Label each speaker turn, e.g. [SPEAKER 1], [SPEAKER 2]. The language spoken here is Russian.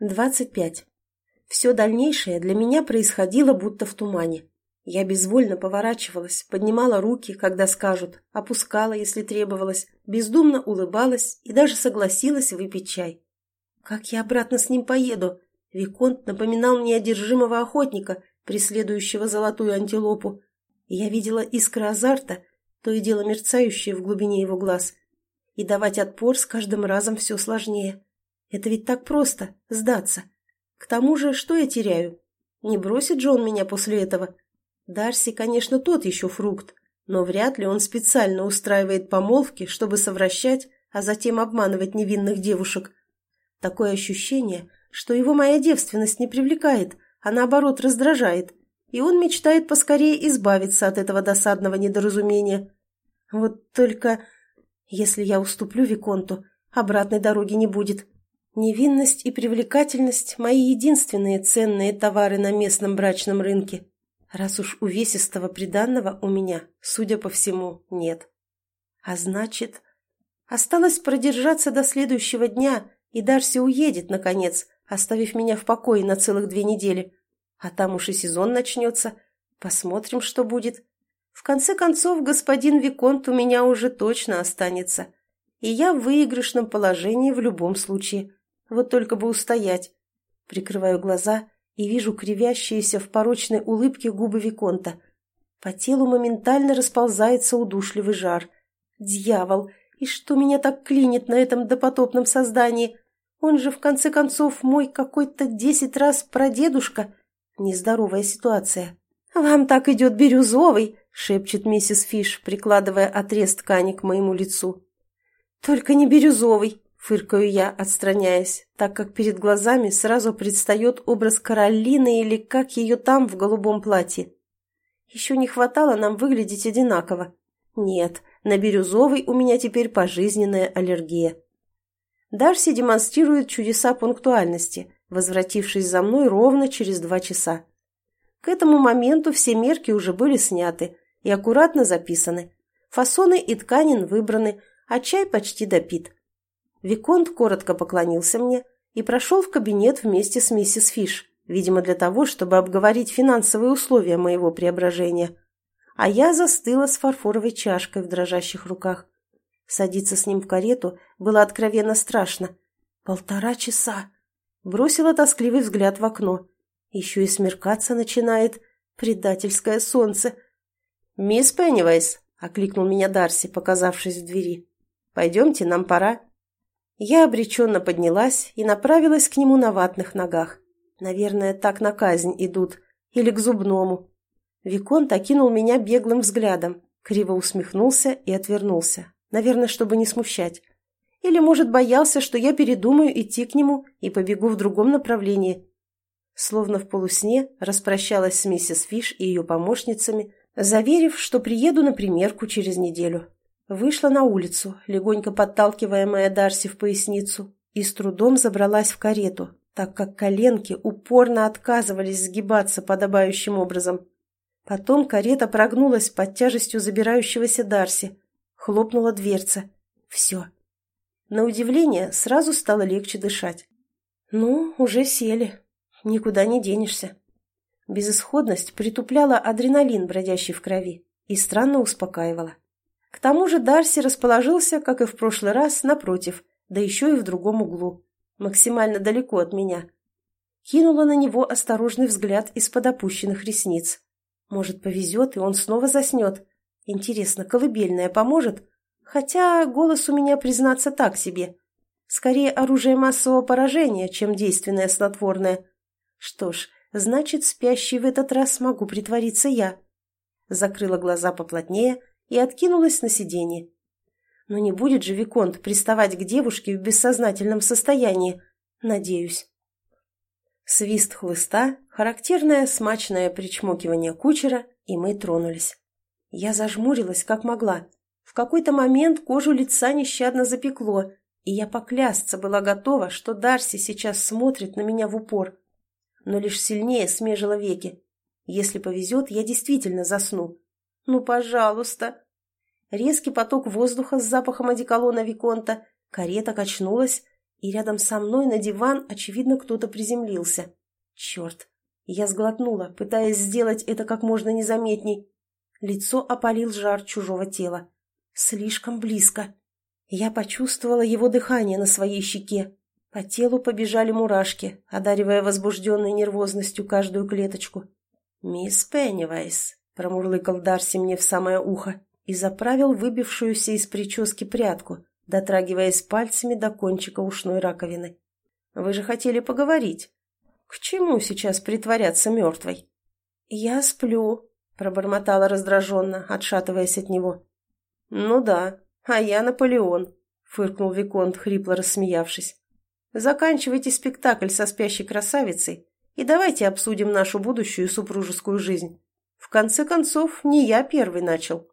[SPEAKER 1] 25. Все дальнейшее для меня происходило будто в тумане. Я безвольно поворачивалась, поднимала руки, когда скажут, опускала, если требовалось, бездумно улыбалась и даже согласилась выпить чай. Как я обратно с ним поеду? Виконт напоминал мне одержимого охотника, преследующего золотую антилопу. я видела искры азарта, то и дело мерцающие в глубине его глаз. И давать отпор с каждым разом все сложнее. Это ведь так просто – сдаться. К тому же, что я теряю? Не бросит же он меня после этого? Дарси, конечно, тот еще фрукт, но вряд ли он специально устраивает помолвки, чтобы совращать, а затем обманывать невинных девушек. Такое ощущение, что его моя девственность не привлекает, а наоборот раздражает, и он мечтает поскорее избавиться от этого досадного недоразумения. Вот только, если я уступлю Виконту, обратной дороги не будет. Невинность и привлекательность – мои единственные ценные товары на местном брачном рынке. Раз уж увесистого приданного у меня, судя по всему, нет. А значит, осталось продержаться до следующего дня, и Дарси уедет, наконец, оставив меня в покое на целых две недели. А там уж и сезон начнется. Посмотрим, что будет. В конце концов, господин Виконт у меня уже точно останется. И я в выигрышном положении в любом случае. Вот только бы устоять. Прикрываю глаза и вижу кривящиеся в порочной улыбке губы Виконта. По телу моментально расползается удушливый жар. Дьявол! И что меня так клинит на этом допотопном создании? Он же, в конце концов, мой какой-то десять раз прадедушка. Нездоровая ситуация. «Вам так идет бирюзовый!» — шепчет миссис Фиш, прикладывая отрез ткани к моему лицу. «Только не бирюзовый!» Фыркаю я, отстраняясь, так как перед глазами сразу предстает образ Каролины или как ее там в голубом платье. Еще не хватало нам выглядеть одинаково. Нет, на бирюзовый у меня теперь пожизненная аллергия. Дарси демонстрирует чудеса пунктуальности, возвратившись за мной ровно через два часа. К этому моменту все мерки уже были сняты и аккуратно записаны. Фасоны и тканин выбраны, а чай почти допит. Виконт коротко поклонился мне и прошел в кабинет вместе с миссис Фиш, видимо, для того, чтобы обговорить финансовые условия моего преображения. А я застыла с фарфоровой чашкой в дрожащих руках. Садиться с ним в карету было откровенно страшно. Полтора часа. Бросила тоскливый взгляд в окно. Еще и смеркаться начинает. Предательское солнце. «Мисс Пеннивайс», — окликнул меня Дарси, показавшись в двери. «Пойдемте, нам пора». Я обреченно поднялась и направилась к нему на ватных ногах. Наверное, так на казнь идут. Или к зубному. Виконт окинул меня беглым взглядом, криво усмехнулся и отвернулся. Наверное, чтобы не смущать. Или, может, боялся, что я передумаю идти к нему и побегу в другом направлении. Словно в полусне распрощалась с миссис Фиш и ее помощницами, заверив, что приеду на примерку через неделю. Вышла на улицу, легонько подталкиваемая Дарси в поясницу, и с трудом забралась в карету, так как коленки упорно отказывались сгибаться подобающим образом. Потом карета прогнулась под тяжестью забирающегося Дарси. Хлопнула дверца. Все. На удивление, сразу стало легче дышать. Ну, уже сели. Никуда не денешься. Безысходность притупляла адреналин, бродящий в крови, и странно успокаивала. К тому же Дарси расположился, как и в прошлый раз, напротив, да еще и в другом углу, максимально далеко от меня. Кинула на него осторожный взгляд из-под опущенных ресниц. Может, повезет, и он снова заснет. Интересно, колыбельная поможет? Хотя голос у меня, признаться, так себе. Скорее оружие массового поражения, чем действенное снотворное. Что ж, значит, спящий в этот раз могу притвориться я. Закрыла глаза поплотнее и откинулась на сиденье. Но не будет же Виконт приставать к девушке в бессознательном состоянии, надеюсь. Свист хлыста, характерное смачное причмокивание кучера, и мы тронулись. Я зажмурилась, как могла. В какой-то момент кожу лица нещадно запекло, и я поклясться была готова, что Дарси сейчас смотрит на меня в упор. Но лишь сильнее смежила веки. Если повезет, я действительно засну. «Ну, пожалуйста!» Резкий поток воздуха с запахом одеколона Виконта, карета качнулась, и рядом со мной на диван, очевидно, кто-то приземлился. Черт! Я сглотнула, пытаясь сделать это как можно незаметней. Лицо опалил жар чужого тела. Слишком близко. Я почувствовала его дыхание на своей щеке. По телу побежали мурашки, одаривая возбужденной нервозностью каждую клеточку. «Мисс Пеннивайс», — промурлыкал Дарси мне в самое ухо и заправил выбившуюся из прически прядку, дотрагиваясь пальцами до кончика ушной раковины. «Вы же хотели поговорить. К чему сейчас притворяться мертвой?» «Я сплю», — пробормотала раздраженно, отшатываясь от него. «Ну да, а я Наполеон», — фыркнул Виконт, хрипло рассмеявшись. «Заканчивайте спектакль со спящей красавицей и давайте обсудим нашу будущую супружескую жизнь. В конце концов, не я первый начал».